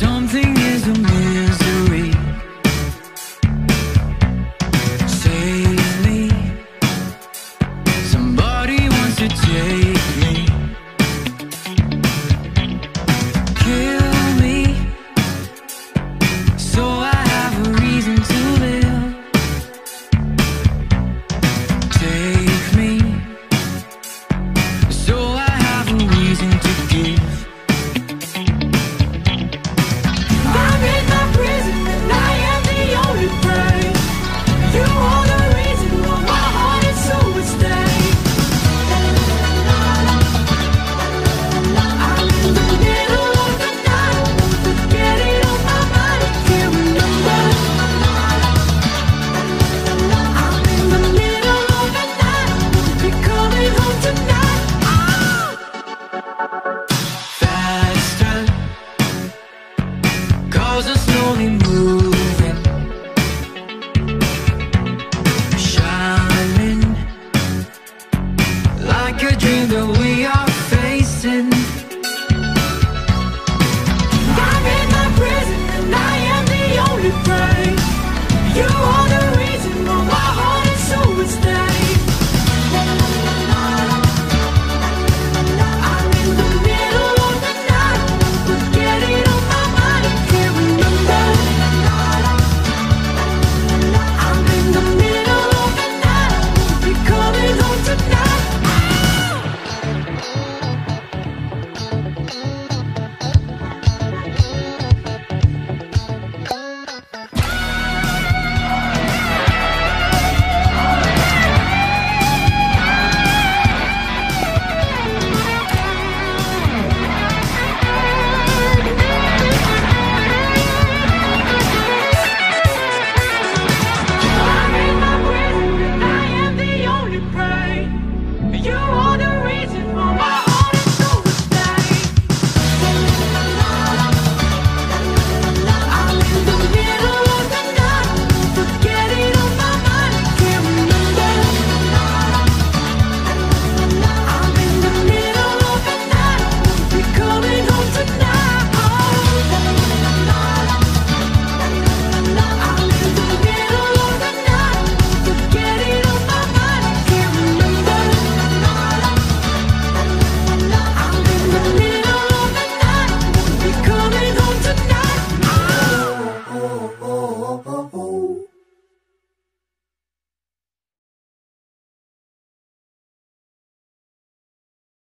Something is amiss.